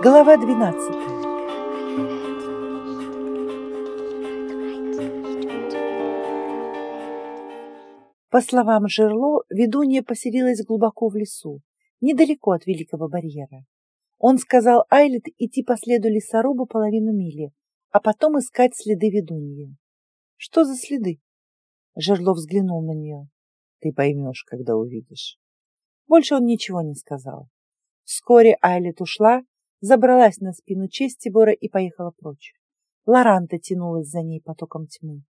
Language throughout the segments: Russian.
Глава 12 По словам Жерло, ведунья поселилась глубоко в лесу, недалеко от Великого барьера. Он сказал Айлет идти по следу лесоруба половину мили, а потом искать следы ведуньи. Что за следы? Жерло взглянул на нее. Ты поймешь, когда увидишь. Больше он ничего не сказал. Вскоре Айлет ушла, забралась на спину Честибора и поехала прочь. Лоранта тянулась за ней потоком тьмы.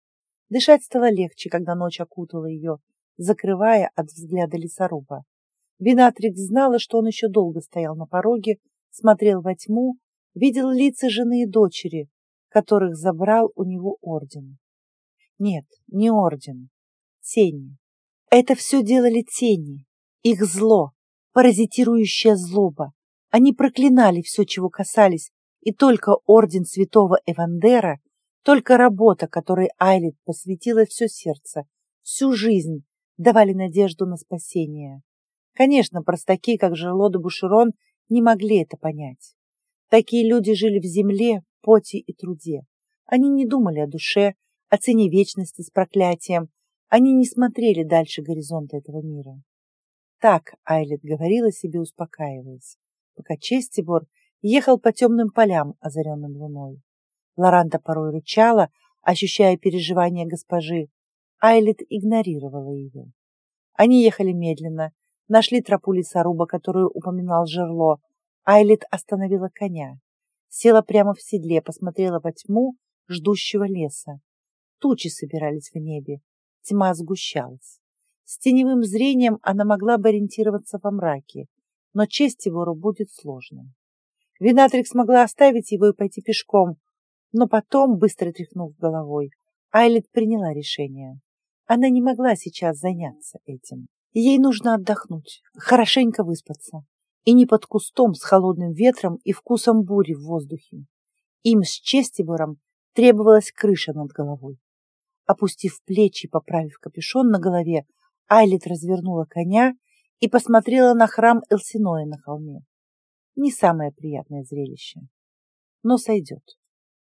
Дышать стало легче, когда ночь окутала ее, закрывая от взгляда лесоруба. Винатрикс знала, что он еще долго стоял на пороге, смотрел во тьму, видел лица жены и дочери, которых забрал у него орден. Нет, не орден, тени. Это все делали тени, их зло, паразитирующая злоба. Они проклинали все, чего касались, и только орден святого Эвандера, только работа, которой Айлит посвятила все сердце, всю жизнь, давали надежду на спасение. Конечно, простаки, как Жерло Бушерон, не могли это понять. Такие люди жили в земле, поте и труде. Они не думали о душе, о цене вечности с проклятием. Они не смотрели дальше горизонта этого мира. Так Айлет говорила себе, успокаиваясь, пока Честибор ехал по темным полям, озаренным луной. Лоранта порой рычала, ощущая переживания госпожи. Айлет игнорировала ее. Они ехали медленно, нашли тропу лесоруба, которую упоминал Жерло. Айлет остановила коня, села прямо в седле, посмотрела во тьму ждущего леса. Тучи собирались в небе, тьма сгущалась. С теневым зрением она могла бы ориентироваться во мраке, но честь его будет сложно. Винатрикс могла оставить его и пойти пешком, но потом, быстро тряхнув головой, Айлет приняла решение. Она не могла сейчас заняться этим. Ей нужно отдохнуть, хорошенько выспаться. И не под кустом с холодным ветром и вкусом бури в воздухе. Им с Честибором требовалась крыша над головой. Опустив плечи и поправив капюшон на голове, Айлит развернула коня и посмотрела на храм Элсиноя на холме. Не самое приятное зрелище, но сойдет.